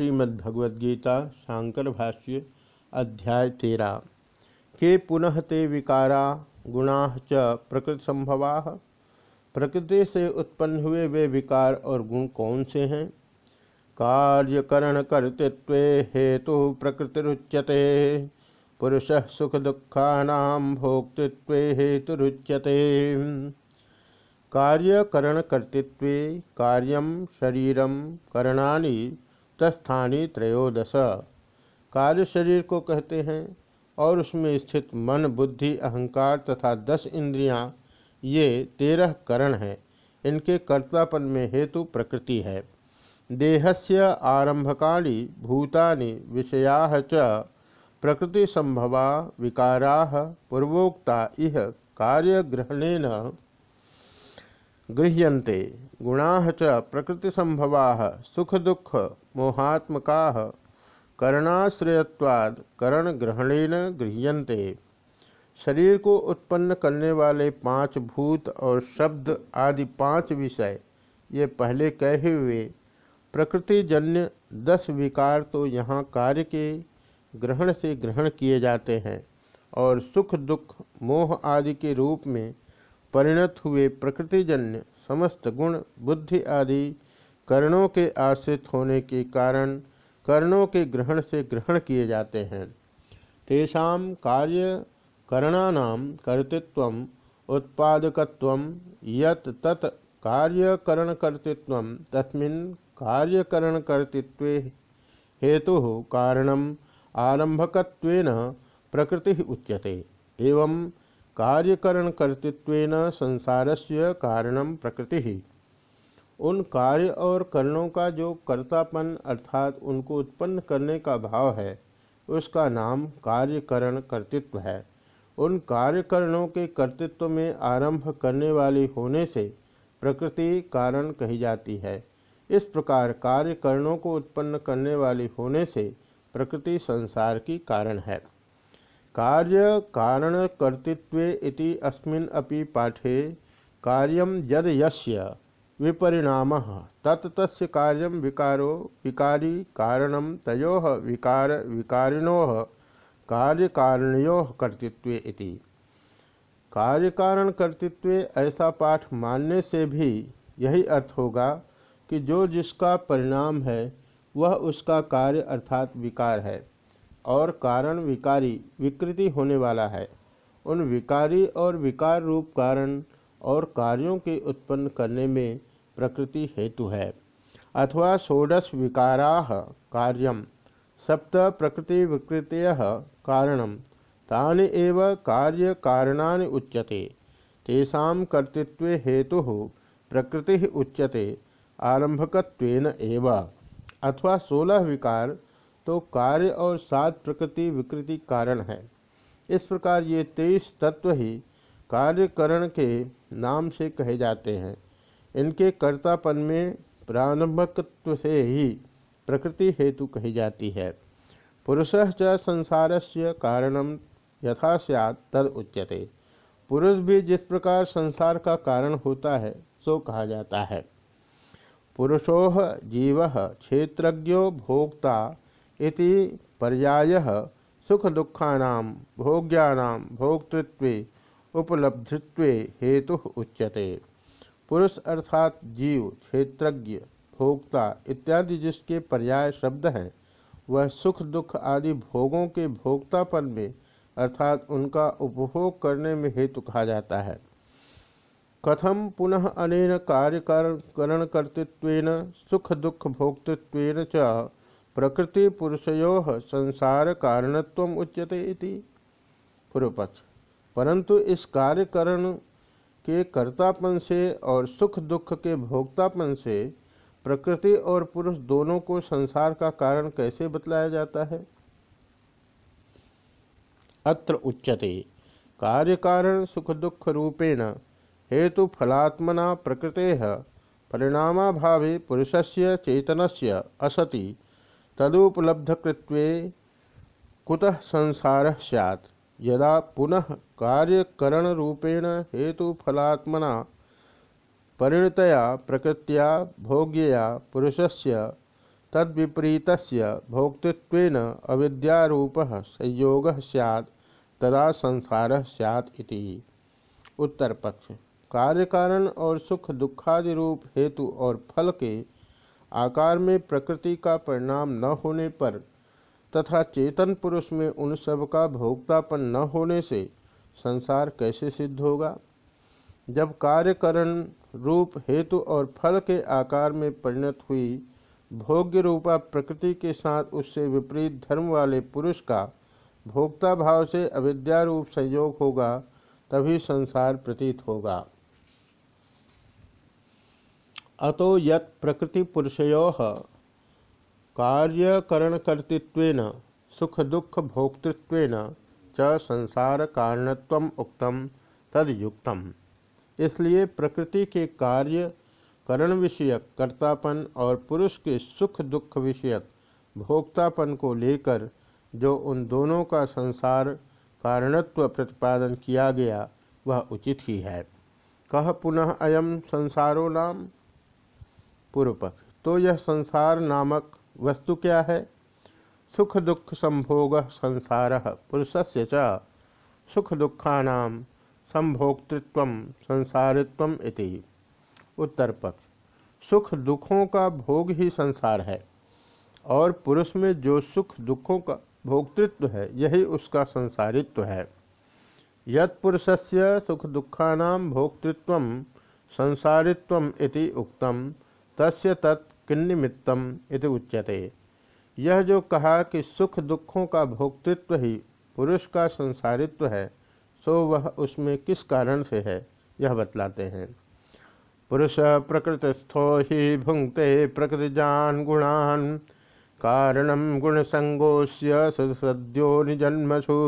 श्रीमद्भगवद्गीता शांकर भाष्य अध्याय तेरा। के पुनः ते विकारा, गुणा च प्रकृति संभवा प्रकृति से उत्पन्न हुए वे विकार और गुण कौन से हैं? कार्यकरण कर्तृत्व हेतु प्रकृतिरुच्यते। पुरुष सुख दुखाना भोक्तृत्व हेतुरुच्यते। कार्यकरण कर्तृत्व कार्यम शरीरम करणानि तस्थानी त्रयोदश। कार्य शरीर को कहते हैं, और उसमें स्थित मन, बुद्धि, अहंकार तथा दस इंद्रियाँ, ये तेरह करण हैं। इनके कर्तापन में हेतु प्रकृति है। देहस्य आरंभकाली भूतानि विषया च, प्रकृति संभवा विकारा पूर्वोक्ता इह कार्य कार्यग्रहणेन गृह्यन्ते। गुणा च प्रकृतिसंभवा सुख दुख मोहात्मका करणाश्रयत्वाद करण ग्रहणेन गृह्यन्ते। शरीर को उत्पन्न करने वाले पाँच भूत और शब्द आदि पाँच विषय, ये पहले कहे हुए प्रकृतिजन्य दस विकार तो यहाँ कार्य के ग्रहण से ग्रहण किए जाते हैं और सुख, दुख, मोह आदि के रूप में परिणत हुए प्रकृतिजन्य समस्त गुण, बुद्धि आदि कर्णों के आश्रित होने के कारण कर्णों के ग्रहण से ग्रहण किए जाते हैं। तेषा कार्य करणानाम कर्तृत्व, उत्पादकत्व, यत तत् कार्यकरणकर्तृत्व, तस्मिन् कार्यकरणकर्तृत्व हेतु कारणम आरंभकत्वेन प्रकृति उच्यते। एवं संसार से कारणम प्रकृति। उन कार्य और करणों का जो कर्तापन अर्थात उनको उत्पन्न करने का भाव है, उसका नाम कार्यकरण कर्तृत्व है। उन कार्यकरणों के कर्तृत्व में आरंभ करने वाली होने से प्रकृति कारण कही जाती है। इस प्रकार कार्यकरणों को उत्पन्न करने वाली होने से प्रकृति संसार की कारण है। कार्य कारण कर्तृत्व इति अस्मिन् अपि पाठे कार्यम यद यस्य। विपरिणाम। तत् कार्य विकारो, विकारी कारण तयो विकार, विकारिणो कार्यकारणयो कर्तृत्व इति। कार्यकारण कर्तृत्व ऐसा पाठ मानने से भी यही अर्थ होगा कि जो जिसका परिणाम है, वह उसका कार्य अर्थात विकार है और कारण विकारी, विकृति होने वाला है। उन विकारी और विकार रूप कारण और कार्यों के उत्पन्न करने में प्रकृति हेतु है, अथवा षोडश विकारा कार्यम सप्त प्रकृति विकृतय कारण, तानि एव कार्य कारणानि उच्यते। तेषा कर्तृत्व हेतु प्रकृति उच्यते आरंभकत्वेन एव। अथवा सोलह विकार तो कार्य और सात प्रकृति विकृति कारण है। इस प्रकार ये तेईस तत्व ही कार्यकरण के नाम से कहे जाते हैं। इनके कर्तापन में प्रारंभकत्व से ही प्रकृति हेतु कही जाती है। पुरुष च संसार से कारण यथा सैत तद उच्यते। पुरुष भी जिस प्रकार संसार का कारण होता है, सो कहा जाता है। पुरुषो जीव क्षेत्रज्ञो भोक्ता इति पर्याय सुख दुखानां भोग्यानां भोक्तृत्व, उपलब्धित्व हेतु उच्यते। पुरुष अर्थात जीव, क्षेत्रज्ञ, भोक्ता इत्यादि जिसके पर्याय शब्द हैं, वह सुख दुख आदि भोगों के भोक्तापन में अर्थात उनका उपभोग करने में हेतु कहा जाता है। कथम पुनः अनेन कार्यकरण कर्तृत्व सुख दुख भोक्तृत्व च प्रकृति पुरुषयो संसार कारणत्व उच्यते इति? पूर्वपक्ष। परंतु इस कार्यकरण के कर्तापन से और सुख दुख के भोक्तापन से प्रकृति और पुरुष दोनों को संसार का कारण कैसे बतलाया जाता है? अत्र उच्यते। कार्य कारण सुख दुख रूपेण हेतु फलात्मना प्रकृते परिणामाभावे पुरुषस्य चेतनस्य असति। तदुपलब्धकृत्व कुतः संसार सैत् यदा पुनः कार्यकरणरूपेण तद्विपरीत भोक्तृत्व अविद्यारूप संयोग सैद तदा संसार सैत उत्तर पक्ष कार्य कारण और सुख दुखादि रूप, हेतु और फल के आकार में प्रकृति का परिणाम न होने पर तथा चेतन पुरुष में उन सब का भोक्तापन न होने से संसार कैसे सिद्ध होगा? जब कार्यकरण रूप, हेतु और फल के आकार में परिणत हुई भोग्य रूपा प्रकृति के साथ उससे विपरीत धर्म वाले पुरुष का भोक्ता भाव से अविद्यारूप संयोग होगा, तभी संसार प्रतीत होगा। अतो यत प्रकृति पुरुषयो कार्यकरणकर्तृत्व सुख दुख भोक्तृत्व च संसार कारणत्व उक्तम, तदयुक्तम। इसलिए प्रकृति के कार्य करण विषयक कर्तापन और पुरुष के सुख दुख विषयक भोक्तापन को लेकर जो उन दोनों का संसार कारणत्व प्रतिपादन किया गया, वह उचित ही है। कह पुनः अयम संसारो नाम। पूर्व पक्ष तो यह संसार नामक वस्तु क्या है? सुख दुख संभोग संसार पुरुष से सुख दुखानाम संभोक्तृत्व संसारित्व इति। उत्तर पक्ष। सुख दुखों का भोग ही संसार है। और पुरुष में जो सुख दुखों का भोक्तृत्व है, यही उसका संसारित्व है। युष यत्पुरुषस्य सुख दुखा भोक्तृत्व संसारित्व इति उक्तम, तस्य तत् किन्निमित्तम इति उच्यते। यह जो कहा कि सुख दुखों का भोक्तृत्व ही पुरुष का संसारित्व है, सो वह उसमें किस कारण से है, यह बतलाते हैं। पुरुष प्रकृतिस्थो ही भुंगते प्रकृतिजान गुणान कारणम गुण संगोष्य सद्यो निजन्मसु।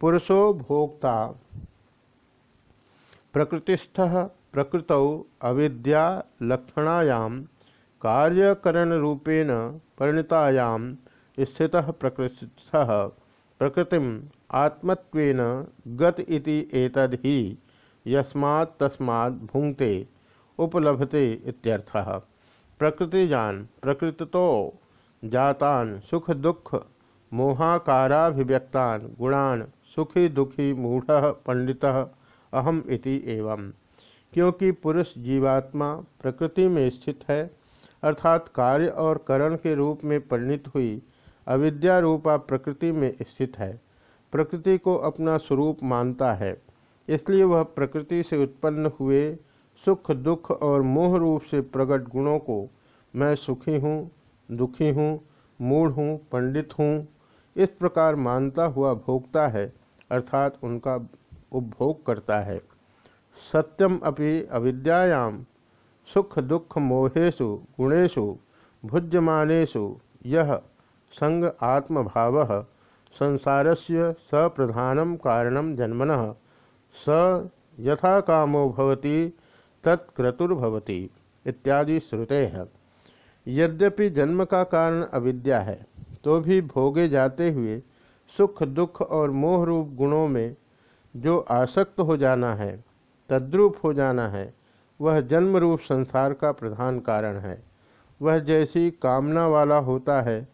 पुरुषो भोक्ता प्रकृतिस्थ प्रकृत अविद्या लक्षणायाम कार्यकरण रूपेण परिणतायाम स्थित प्रकृतिस्थ प्रकृतिम आत्मत्वेन गत इति एतद ही यस्मात् तस्मात् उपलभते इत्यर्थः। प्रकृतिजान प्रकृतितो जातान सुख दुख मोहाकाराभिव्यक्तान गुणान सुखी दुखी मूढ़ पंडित अहम इति एवं क्योंकि पुरुष जीवात्मा प्रकृति में स्थित है, अर्थात कार्य और करण के रूप में परिणित हुई अविद्या रूपा प्रकृति में स्थित है। प्रकृति को अपना स्वरूप मानता है, इसलिए वह प्रकृति से उत्पन्न हुए सुख, दुख और मोह रूप से प्रकट गुणों को मैं सुखी हूँ, दुखी हूँ, मूढ़ हूँ, पंडित हूँ, इस प्रकार मानता हुआ भोगता है, अर्थात उनका उपभोग करता है। सत्यम अपि अविद्यायाम सुख दुख मोहेशु गुणेशु भुज्यमानेशु यह संग आत्मभाव से सप्रधान कारण जन्मन, स यथा कामो भवति तत्क्रतुर्भवति इत्यादि श्रुते। हैं यद्यपि जन्म का कारण अविद्या है तो भी भोगे जाते हुए सुख दुख और मोह रूप गुणों में जो आसक्त हो जाना है तद्रूप हो जाना है। वह जन्म रूप संसार का प्रधान कारण है। वह जैसी कामना वाला होता है,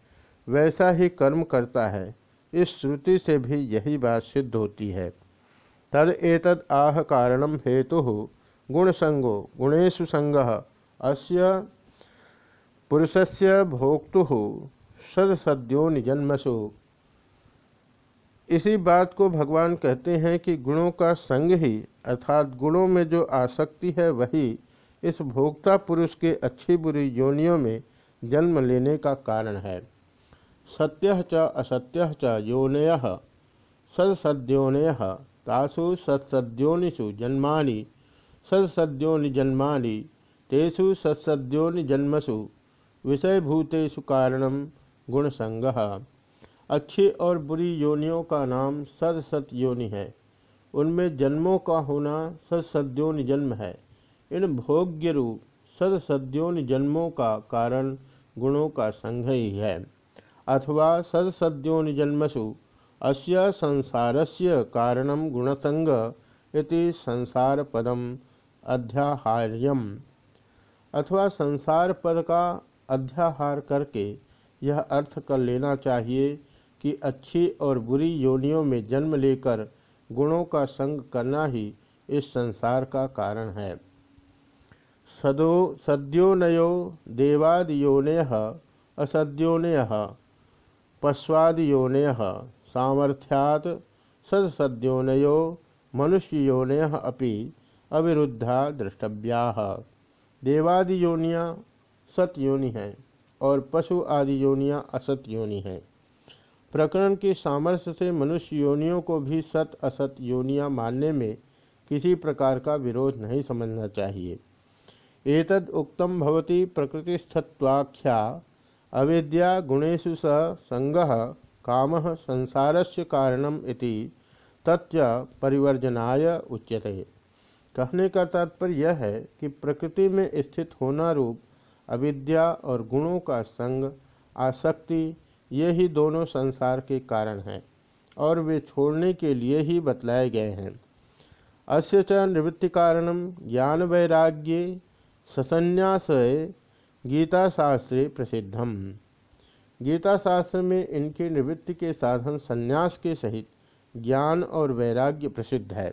वैसा ही कर्म करता है। इस श्रुति से भी यही बात सिद्ध होती है। तद एतद आह कारणम हेतु गुणसंगो गुणेशु संग, अस्य पुरुषस्य भोक्तु सदसद्यो निजन्मसु। इसी बात को भगवान कहते हैं कि गुणों का संग ही अर्थात गुणों में जो आसक्ति है वही इस भोक्ता पुरुष के अच्छी बुरी योनियों में जन्म लेने का कारण है। सत्य च असत्य च योनय सदसद्योनय तासु सत्सद्योनिषु जन्मानि सदसद्योनिजन्मानि तेषु सत्सद्योनिजन्मसु विषयभूतेषु कारणम गुणसंग अच्छी और बुरी योनियों का नाम सदसत योनि है। उनमें जन्मों का होना सदसद्योनि जन्म है। इन भोग्य रूप सदसद्योनि जन्मों का कारण गुणों का संघ ही है। अथवा सदसद्योनिजन्मसु अस्य संसारस्य कारणम गुणसंग इति संसार पदम अध्याहार्यम। अथवा संसार पद का अध्याहार करके यह अर्थ कर लेना चाहिए कि अच्छी और बुरी योनियों में जन्म लेकर गुणों का संग करना ही इस संसार का कारण है। सदो, सद्योनयो देवादियोनय असद्योनय पश्वादियोनय सामर्थ्यात सदसद्योनयो मनुष्ययोनय अपि अविरुद्धा द्रष्टव्या। देवादि योनियाँ हैं और पशु आदि योनियाँ असत योनि हैं। प्रकरण के सामर्थ्य से मनुष्य योनियों को भी सत असत योनियाँ मानने में किसी प्रकार का विरोध नहीं समझना चाहिए। एतद उक्तम भवती प्रकृतिस्थत्वाख्या अविद्या गुणेशु स संग काम संसारस्य कारणम इति तथ्य परिवर्जनाय उच्यते। कहने का तात्पर्य यह है कि प्रकृति में स्थित होना रूप अविद्या और गुणों का संग, आसक्ति ये ही दोनों संसार के कारण हैं और वे छोड़ने के लिए ही बतलाए गए हैं। अस्य च निवृत्ति कारणम ज्ञान वैराग्य ससन्यास गीता शास्त्रे प्रसिद्धम। गीता शास्त्र में इनके निवृत्ति के साधन संन्यास के सहित ज्ञान और वैराग्य प्रसिद्ध है।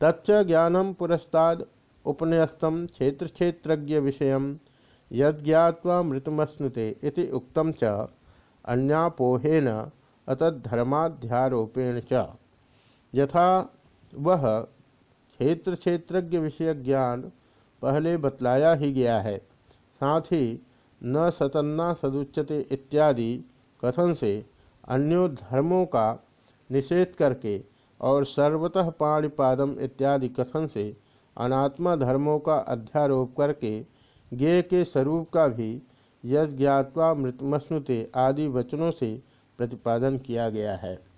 तच्च ज्ञानम पुरस्ताद उपन्यस्तम क्षेत्र क्षेत्रज्ञ विषय यज्ञावा मृतमश्नुते इति उक्तम च। अन्यापोहेन अतधर्माध्यारोपेण च। यथा वह क्षेत्र क्षेत्रज्ञ विषय ज्ञान पहले बतलाया ही गया है। साथ ही न सतन्ना सदुच्यते इत्यादि कथन से अन्यों धर्मों का निषेध करके और सर्वतः पाणिपादम इत्यादि कथन से अनात्मा धर्मों का अध्यारोप करके ज्ञेय के स्वरूप का भी यज्ञात्वा मृतमश्नुते आदि वचनों से प्रतिपादन किया गया है।